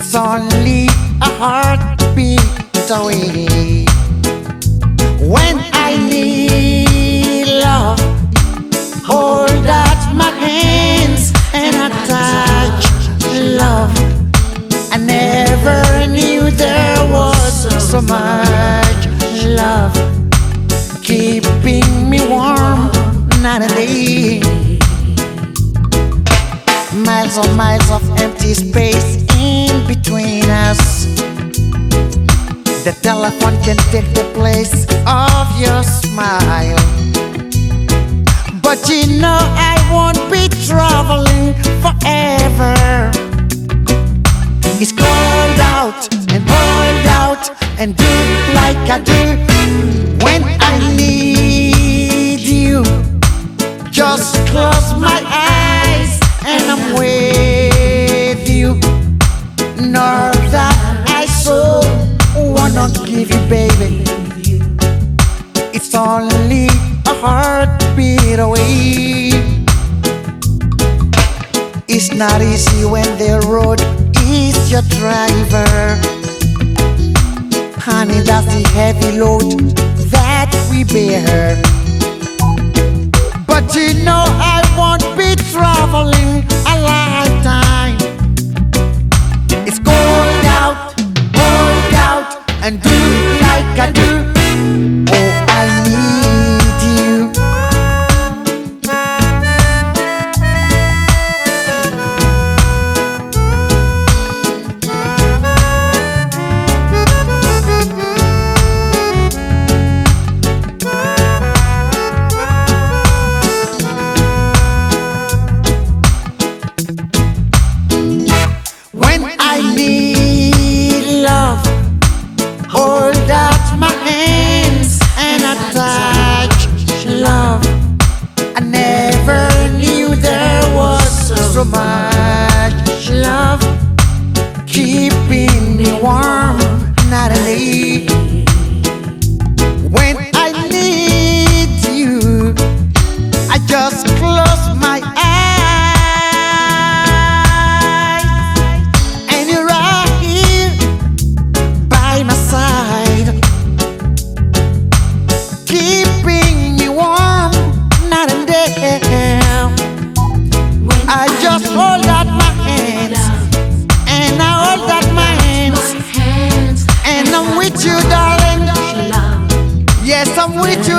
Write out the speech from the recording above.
It's only a heartbeat away. When I need love, hold out my hands and I touch love. I never knew there was so much love keeping me warm, night and day. Miles miles of empty space in between us. The telephone can take the place of your smile. But you know I won't be traveling forever. It's cold out and hold out and do like I do when I need you. Just close my wanna give you, baby. It's only a heartbeat away. It's not easy when the road is your driver. Honey, that's the heavy load that we bear. But you know I love, hold out my hands and love. I never knew there was so much side, keeping me warm night and day. I just hold out my hands and I hold out my hands and I'm with you, darling. Yes, I'm with you.